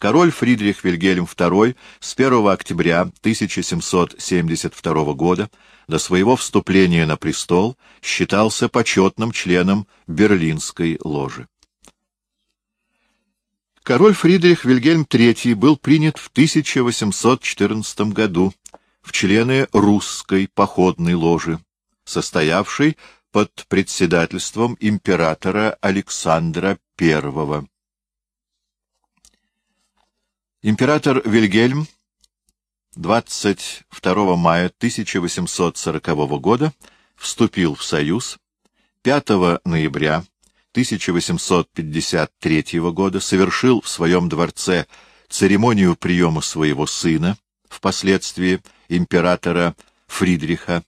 Король Фридрих Вильгельм II с 1 октября 1772 года до своего вступления на престол считался почетным членом Берлинской ложи. Король Фридрих Вильгельм III был принят в 1814 году в члены русской походной ложи, состоявшей под председательством императора Александра I. Император Вильгельм 22 мая 1840 года вступил в Союз, 5 ноября 1853 года совершил в своем дворце церемонию приема своего сына, впоследствии императора Фридриха,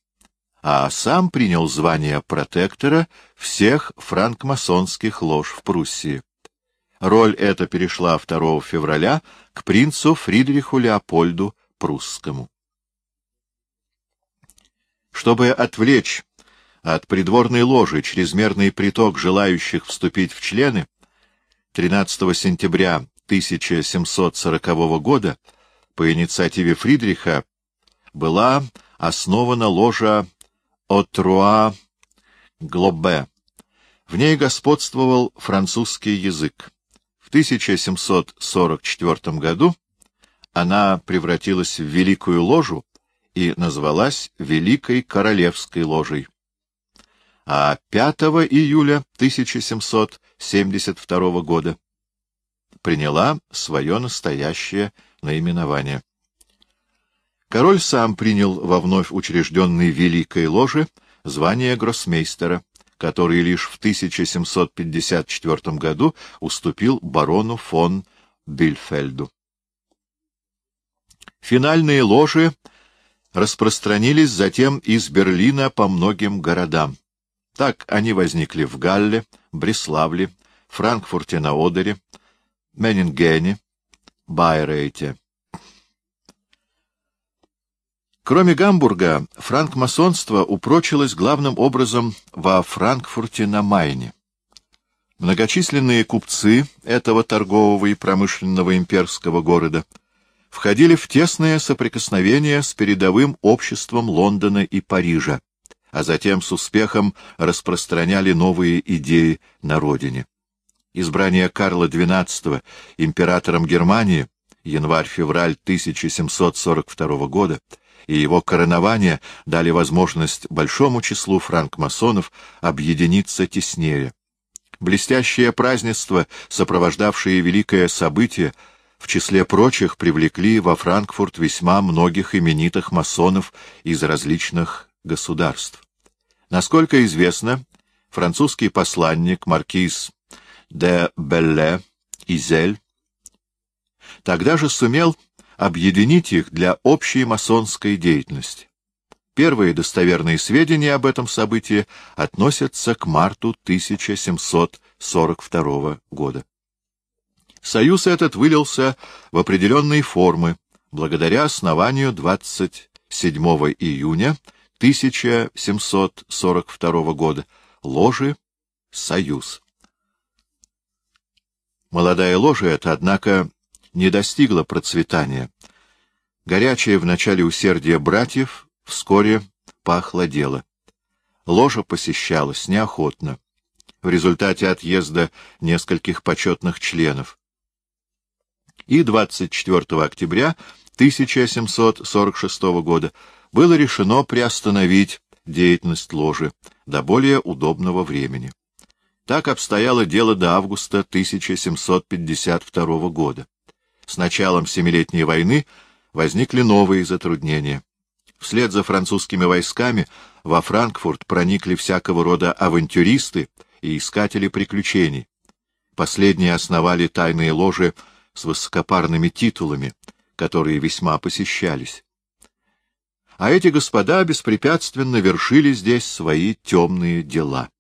а сам принял звание протектора всех франкмасонских лож в Пруссии. Роль эта перешла 2 февраля к принцу Фридриху Леопольду Прусскому. Чтобы отвлечь от придворной ложи чрезмерный приток желающих вступить в члены, 13 сентября 1740 года по инициативе Фридриха была основана ложа Отруа Глобе. В ней господствовал французский язык. 1744 году она превратилась в Великую Ложу и назвалась Великой Королевской Ложей. А 5 июля 1772 года приняла свое настоящее наименование. Король сам принял во вновь учрежденной Великой Ложе звание гроссмейстера, который лишь в 1754 году уступил барону фон Бильфельду. Финальные ложи распространились затем из Берлина по многим городам. Так они возникли в Галле, Бреславле, Франкфурте на Одере, Меннингене, Байрейте. Кроме Гамбурга, франкмасонство упрочилось главным образом во Франкфурте на Майне. Многочисленные купцы этого торгового и промышленного имперского города входили в тесное соприкосновение с передовым обществом Лондона и Парижа, а затем с успехом распространяли новые идеи на родине. Избрание Карла XII императором Германии январь-февраль 1742 года и его коронование дали возможность большому числу франкмасонов объединиться теснее. Блестящее празднество, сопровождавшее великое событие, в числе прочих привлекли во Франкфурт весьма многих именитых масонов из различных государств. Насколько известно, французский посланник маркиз де Белле Изель тогда же сумел объединить их для общей масонской деятельности. Первые достоверные сведения об этом событии относятся к марту 1742 года. Союз этот вылился в определенные формы благодаря основанию 27 июня 1742 года ложи «Союз». Молодая ложа эта, однако, не достигла процветания. Горячее в начале усердие братьев вскоре поохладело. Ложа посещалась неохотно, в результате отъезда нескольких почетных членов. И 24 октября 1746 года было решено приостановить деятельность ложи до более удобного времени. Так обстояло дело до августа 1752 года. С началом Семилетней войны возникли новые затруднения. Вслед за французскими войсками во Франкфурт проникли всякого рода авантюристы и искатели приключений. Последние основали тайные ложи с высокопарными титулами, которые весьма посещались. А эти господа беспрепятственно вершили здесь свои темные дела.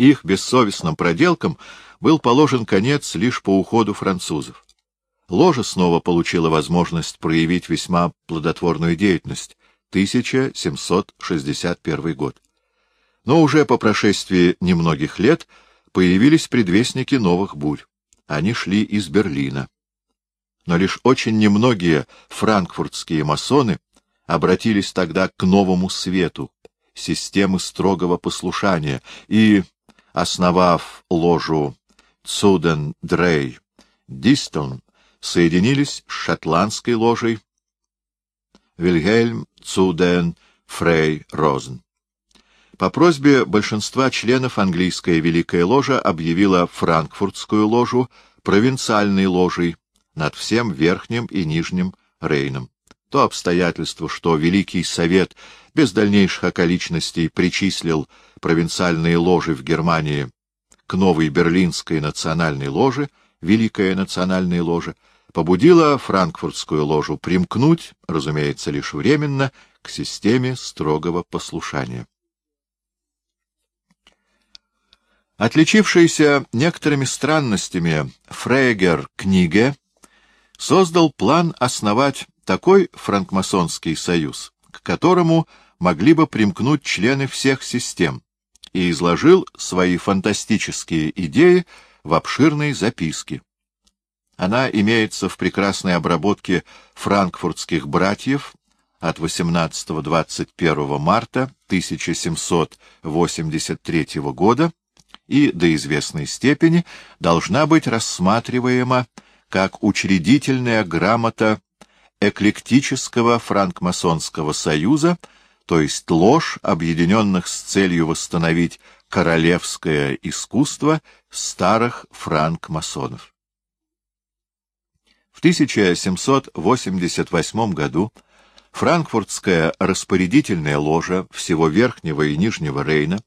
Их бессовестным проделкам был положен конец лишь по уходу французов. Ложа снова получила возможность проявить весьма плодотворную деятельность. 1761 год. Но уже по прошествии немногих лет появились предвестники новых бурь. Они шли из Берлина. Но лишь очень немногие франкфуртские масоны обратились тогда к новому свету, системы строгого послушания, и, основав ложу Цуден Дрей Дистон, соединились с шотландской ложей Вильгельм Цуден Фрей Розен. По просьбе большинства членов английская Великая Ложа объявила франкфуртскую ложу провинциальной ложей над всем Верхним и Нижним Рейном. То обстоятельство, что Великий Совет без дальнейших околичностей причислил провинциальные ложи в Германии к новой Берлинской национальной ложе, Великая национальная ложа, побудило франкфуртскую ложу примкнуть, разумеется, лишь временно, к системе строгого послушания. Отличившийся некоторыми странностями Фрейгер книге создал план основать такой франкмасонский союз, к которому могли бы примкнуть члены всех систем, и изложил свои фантастические идеи в обширной записке. Она имеется в прекрасной обработке франкфуртских братьев от 18-21 марта 1783 года и до известной степени должна быть рассматриваема как учредительная грамота эклектического франкмасонского союза, то есть ложь, объединенных с целью восстановить королевское искусство старых франкмасонов. В 1788 году Франкфуртская распорядительная ложа всего Верхнего и Нижнего Рейна,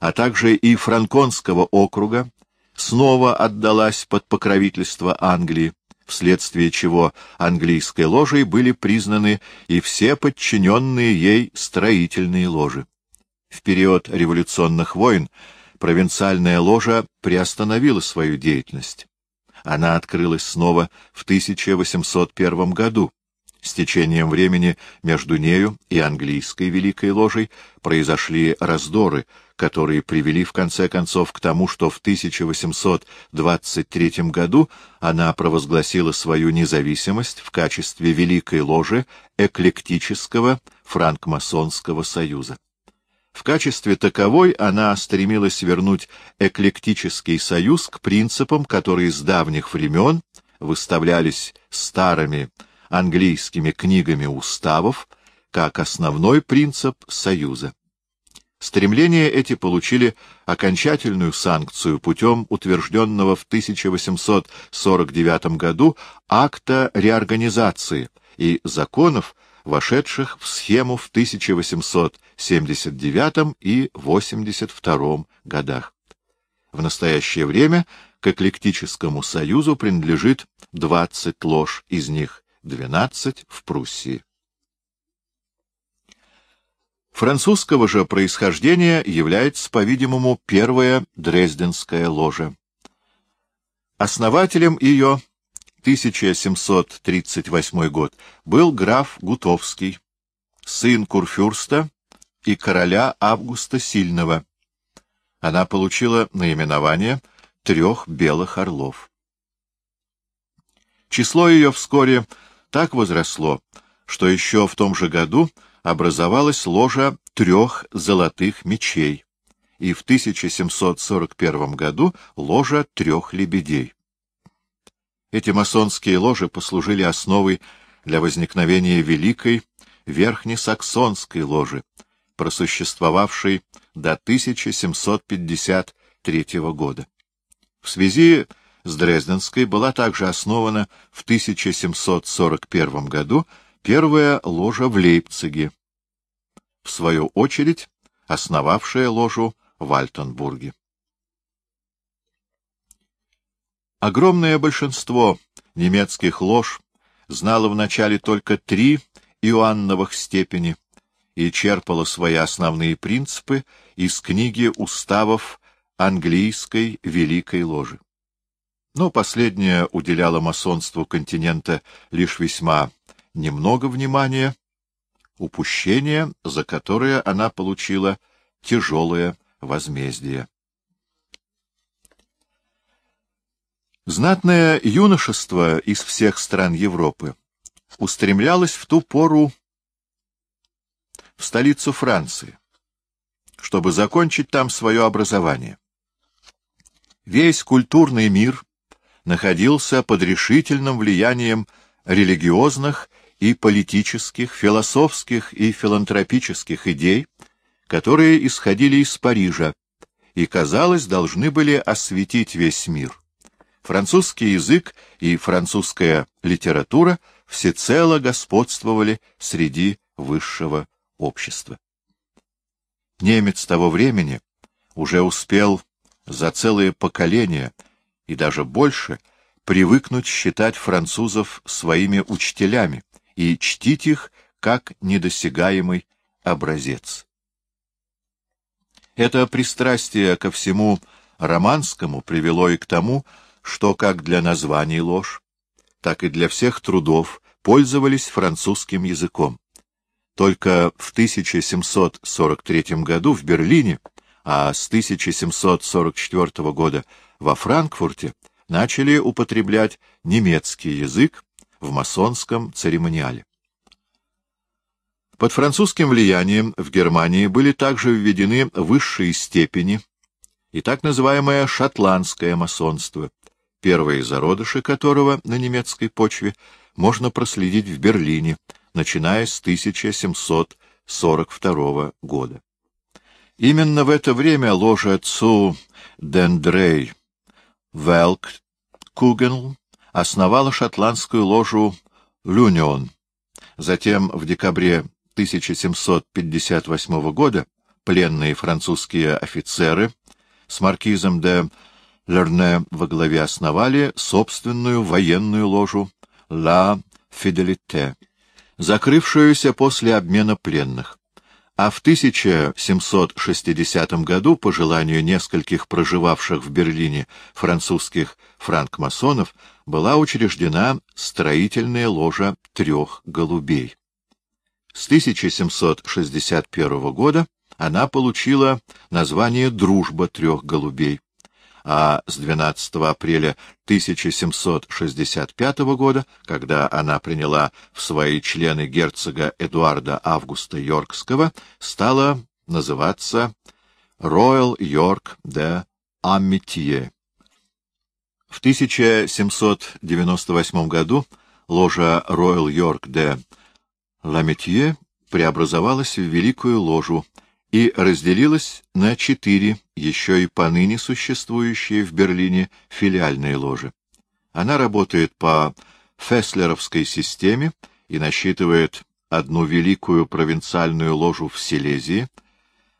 а также и Франконского округа, снова отдалась под покровительство Англии, вследствие чего английской ложей были признаны и все подчиненные ей строительные ложи. В период революционных войн провинциальная ложа приостановила свою деятельность. Она открылась снова в 1801 году. С течением времени между нею и английской Великой Ложей произошли раздоры, которые привели в конце концов к тому, что в 1823 году она провозгласила свою независимость в качестве Великой Ложи эклектического франкмасонского союза. В качестве таковой она стремилась вернуть эклектический союз к принципам, которые с давних времен выставлялись старыми английскими книгами уставов как основной принцип союза. Стремления эти получили окончательную санкцию путем утвержденного в 1849 году акта реорганизации и законов, вошедших в схему в 1879 и 82 годах. В настоящее время к эклектическому союзу принадлежит 20 лож, из них 12 в Пруссии. Французского же происхождения является, по-видимому, первая Дрезденская ложа. Основателем ее 1738 год, был граф Гутовский, сын Курфюрста и короля Августа Сильного. Она получила наименование трех белых орлов. Число ее вскоре так возросло, что еще в том же году образовалась ложа трех золотых мечей, и в 1741 году ложа трех лебедей. Эти масонские ложи послужили основой для возникновения великой Верхнесаксонской ложи, просуществовавшей до 1753 года. В связи с Дрезденской была также основана в 1741 году первая ложа в Лейпциге, в свою очередь основавшая ложу в Альтенбурге. Огромное большинство немецких лож знало вначале только три Иоанновых степени и черпало свои основные принципы из книги уставов английской Великой Ложи. Но последняя уделяла масонству континента лишь весьма немного внимания, упущение, за которое она получила тяжелое возмездие. Знатное юношество из всех стран Европы устремлялось в ту пору в столицу Франции, чтобы закончить там свое образование. Весь культурный мир находился под решительным влиянием религиозных и политических, философских и филантропических идей, которые исходили из Парижа и, казалось, должны были осветить весь мир. Французский язык и французская литература всецело господствовали среди высшего общества. Немец того времени уже успел за целые поколения и даже больше привыкнуть считать французов своими учителями и чтить их как недосягаемый образец. Это пристрастие ко всему романскому привело и к тому, что как для названий ложь, так и для всех трудов пользовались французским языком. Только в 1743 году в Берлине, а с 1744 года во Франкфурте начали употреблять немецкий язык в масонском церемониале. Под французским влиянием в Германии были также введены высшие степени и так называемое шотландское масонство, первые зародыши которого на немецкой почве можно проследить в Берлине, начиная с 1742 года. Именно в это время ложа Цу Дендрей Велк Кугенл основала шотландскую ложу Люнион. Затем в декабре 1758 года пленные французские офицеры с маркизом де Лерне во главе основали собственную военную ложу «Ла Фиделите», закрывшуюся после обмена пленных. А в 1760 году, по желанию нескольких проживавших в Берлине французских франкмасонов, была учреждена строительная ложа трех голубей. С 1761 года она получила название «Дружба трех голубей», а с 12 апреля 1765 года, когда она приняла в свои члены герцога Эдуарда Августа Йоркского, стала называться Royal York de Amitié. В 1798 году ложа Royal York de Ламетье преобразовалась в Великую Ложу и разделилась на четыре, еще и поныне существующие в Берлине филиальные ложи. Она работает по феслеровской системе и насчитывает одну великую провинциальную ложу в Силезии,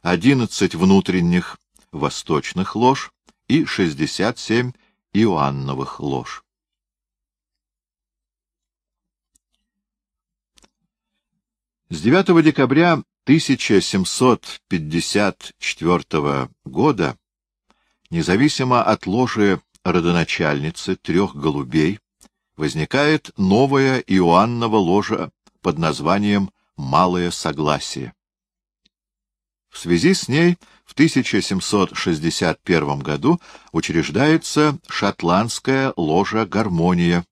одиннадцать внутренних восточных лож и шестьдесят семь иоанновых лож. С 9 декабря 1754 года, независимо от ложи родоначальницы трех голубей, возникает новая Иоаннова ложа под названием «Малое согласие». В связи с ней в 1761 году учреждается шотландская ложа «Гармония»,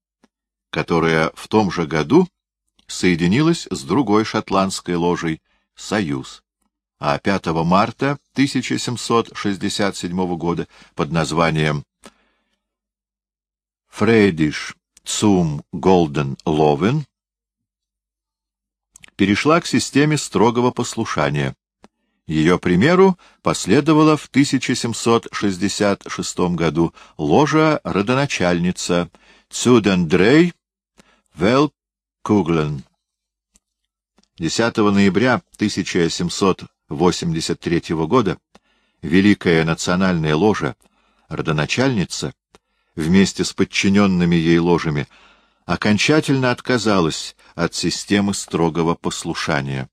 которая в том же году соединилась с другой шотландской ложей «Союз», а 5 марта 1767 года под названием «Фрейдиш Цум Голден Ловен» перешла к системе строгого послушания. Ее примеру последовала в 1766 году ложа-родоначальница Цюдендрей Велк Куглен. 10 ноября 1783 года Великая национальная ложа, родоначальница, вместе с подчиненными ей ложами, окончательно отказалась от системы строгого послушания.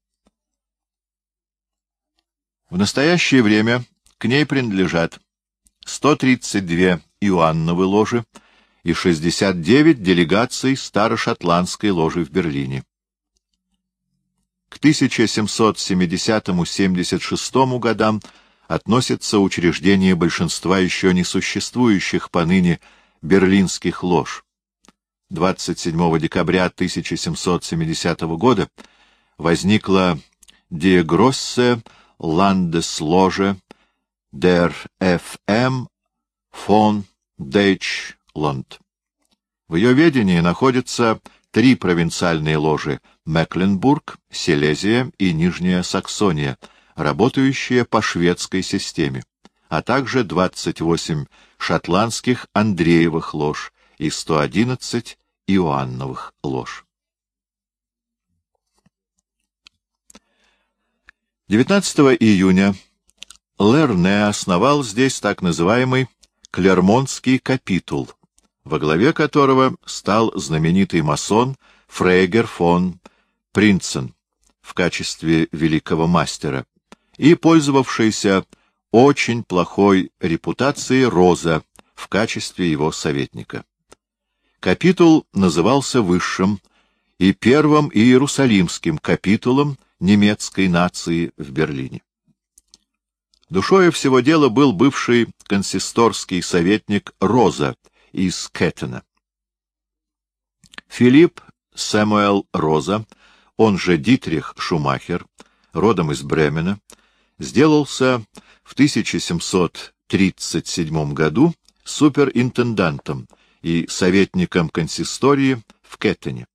В настоящее время к ней принадлежат 132 Иоанновы ложи, и 69 делегаций Старошотландской ложи в Берлине. К 1770-76 годам относятся учреждения большинства еще не существующих поныне берлинских лож. 27 декабря 1770 года возникла Grosse Landesloge der FM von Deutschland. В ее ведении находятся три провинциальные ложи — Мекленбург, Силезия и Нижняя Саксония, работающие по шведской системе, а также 28 шотландских Андреевых лож и 111 Иоанновых лож. 19 июня Лерне основал здесь так называемый Клермонтский капитул, во главе которого стал знаменитый масон Фрейгер фон Принцен в качестве великого мастера и пользовавшийся очень плохой репутацией Роза в качестве его советника. Капитул назывался высшим и первым иерусалимским капитулом немецкой нации в Берлине. Душою всего дела был бывший консисторский советник Роза из Кеттена. Филипп Сэмуэл Роза, он же Дитрих Шумахер, родом из Бремена, сделался в 1737 году суперинтендантом и советником консистории в Кеттене.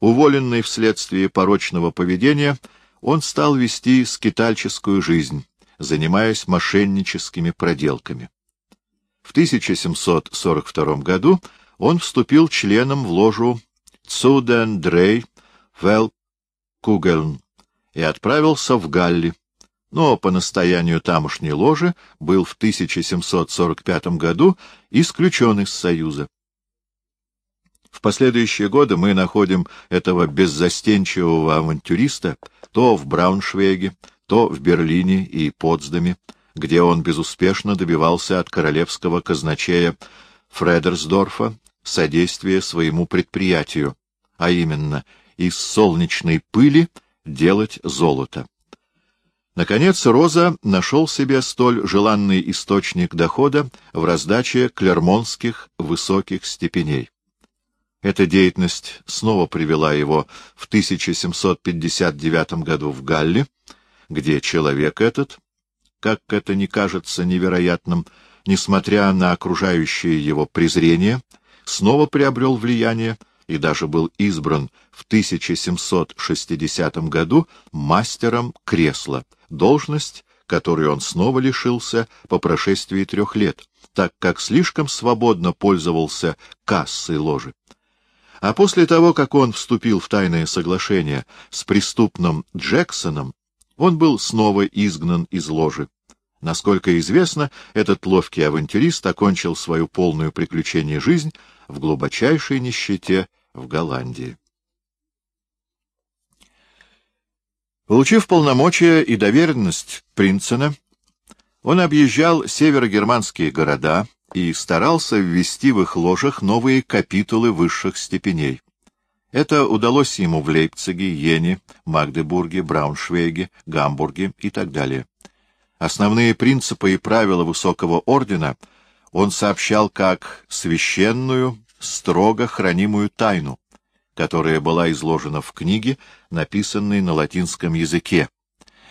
Уволенный вследствие порочного поведения, он стал вести скитальческую жизнь, занимаясь мошенническими проделками. В 1742 году он вступил членом в ложу Цуден Дрей Велкугельн и отправился в Галли, но по настоянию тамошней ложи был в 1745 году исключен из Союза. В последующие годы мы находим этого беззастенчивого авантюриста то в Брауншвейге, то в Берлине и Потсдаме, где он безуспешно добивался от королевского казначея Фредерсдорфа содействия своему предприятию, а именно из солнечной пыли делать золото. Наконец, Роза нашел себе столь желанный источник дохода в раздаче клермонских высоких степеней. Эта деятельность снова привела его в 1759 году в Галле, где человек этот, как это не кажется невероятным, несмотря на окружающее его презрение, снова приобрел влияние и даже был избран в 1760 году мастером кресла, должность, которой он снова лишился по прошествии трех лет, так как слишком свободно пользовался кассой ложи. А после того, как он вступил в тайное соглашение с преступным Джексоном, он был снова изгнан из ложи. Насколько известно, этот ловкий авантюрист окончил свою полную приключение жизнь в глубочайшей нищете в Голландии. Получив полномочия и доверенность Принцена, он объезжал северогерманские города и старался ввести в их ложах новые капитулы высших степеней. Это удалось ему в Лейпциге, Йене, Магдебурге, Брауншвейге, Гамбурге и так далее. Основные принципы и правила высокого ордена он сообщал как священную, строго хранимую тайну, которая была изложена в книге, написанной на латинском языке.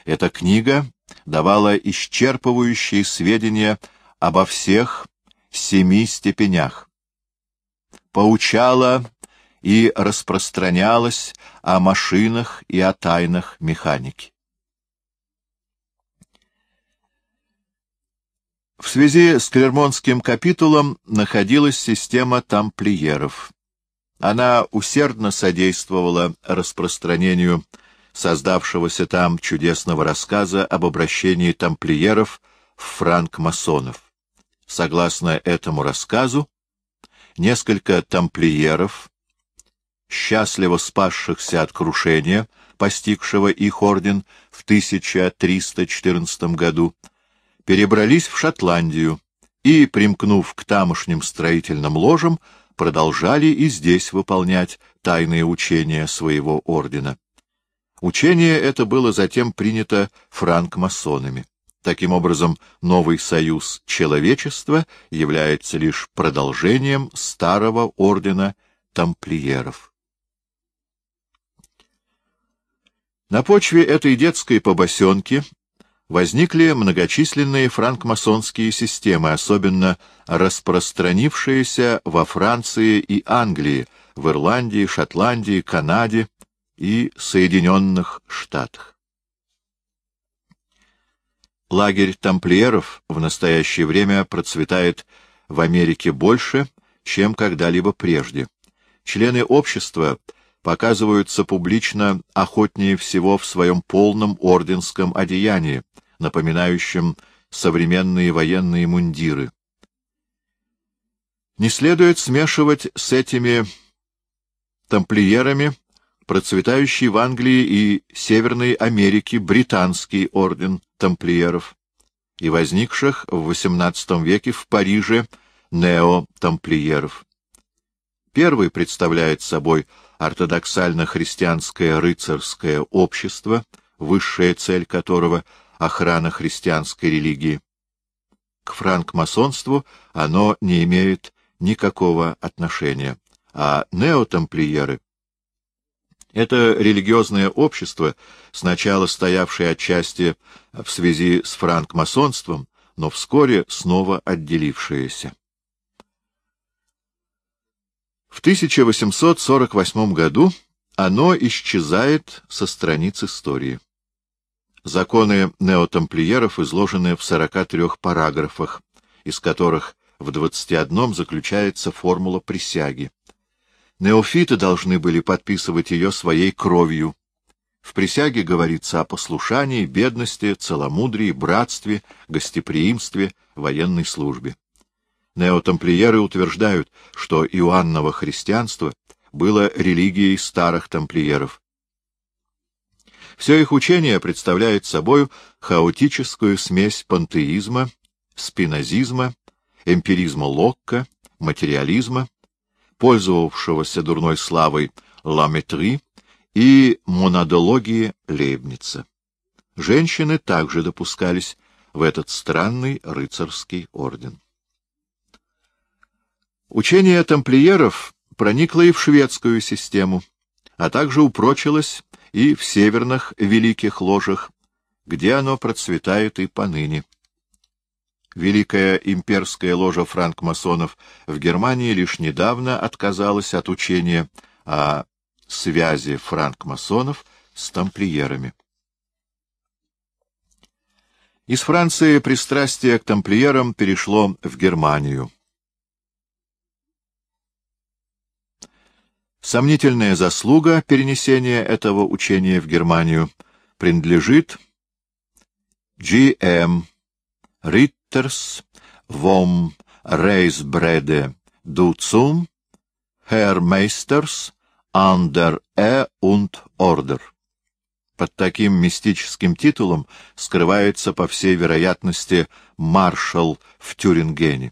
Эта книга давала исчерпывающие сведения обо всех семи степенях, поучала и распространялась о машинах и о тайнах механики. В связи с Клермонским капитулом находилась система тамплиеров. Она усердно содействовала распространению создавшегося там чудесного рассказа об обращении тамплиеров в франк-масонов. Согласно этому рассказу, несколько тамплиеров, счастливо спасшихся от крушения, постигшего их орден в 1314 году, перебрались в Шотландию и, примкнув к тамошним строительным ложам, продолжали и здесь выполнять тайные учения своего ордена. Учение это было затем принято франкмасонами. Таким образом, новый союз человечества является лишь продолжением старого ордена тамплиеров. На почве этой детской побосенки возникли многочисленные франкмасонские системы, особенно распространившиеся во Франции и Англии, в Ирландии, Шотландии, Канаде и Соединенных Штатах. Лагерь тамплиеров в настоящее время процветает в Америке больше, чем когда-либо прежде. Члены общества показываются публично охотнее всего в своем полном орденском одеянии, напоминающем современные военные мундиры. Не следует смешивать с этими тамплиерами процветающий в Англии и Северной Америке британский орден тамплиеров и возникших в XVIII веке в Париже нео-тамплиеров. Первый представляет собой ортодоксально-христианское рыцарское общество, высшая цель которого — охрана христианской религии. К франкмасонству оно не имеет никакого отношения, а неотамплиеры — это религиозное общество, сначала стоявшее отчасти в связи с франкмасонством, но вскоре снова отделившееся. В 1848 году оно исчезает со страниц истории. Законы неотамплиеров изложены в 43 параграфах, из которых в 21 заключается формула присяги. Неофиты должны были подписывать ее своей кровью. В присяге говорится о послушании, бедности, целомудрии, братстве, гостеприимстве, военной службе. Неотамплиеры утверждают, что Иоанново христианство было религией старых тамплиеров. Все их учение представляет собой хаотическую смесь пантеизма, спинозизма, эмпиризма Локка, материализма, пользовавшегося дурной славой ламетри и монадологии Лейбница. Женщины также допускались в этот странный рыцарский орден. Учение тамплиеров проникло и в шведскую систему, а также упрочилось и в северных великих ложах, где оно процветает и поныне. Великая имперская ложа франкмасонов в Германии лишь недавно отказалась от учения о связи франкмасонов с тамплиерами. Из Франции пристрастие к тамплиерам перешло в Германию. Сомнительная заслуга перенесения этого учения в Германию принадлежит G.M. Ritter's vom Reisbrede Duzum Herr Meisters under E und Order. Под таким мистическим титулом скрывается, по всей вероятности, маршал в Тюрингене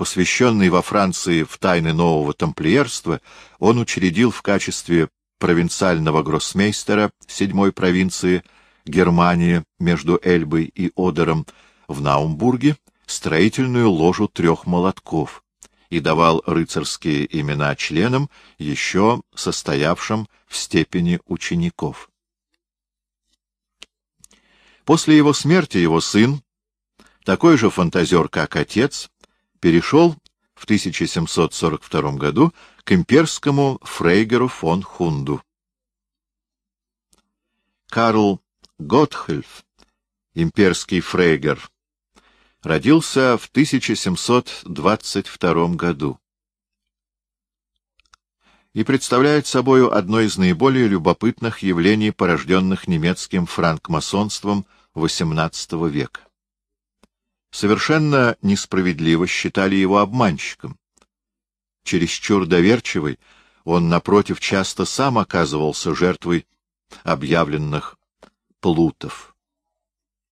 посвященный во Франции в тайны нового тамплиерства, он учредил в качестве провинциального гроссмейстера седьмой провинции Германии между Эльбой и Одером в Наумбурге строительную ложу трех молотков и давал рыцарские имена членам, еще состоявшим в степени учеников. После его смерти его сын, такой же фантазер, как отец, перешел в 1742 году к имперскому фрейгеру фон Хунду. Карл Готхельф, имперский фрейгер, родился в 1722 году и представляет собой одно из наиболее любопытных явлений, порожденных немецким франкмасонством XVIII века совершенно несправедливо считали его обманщиком. Чересчур доверчивый, он, напротив, часто сам оказывался жертвой объявленных плутов.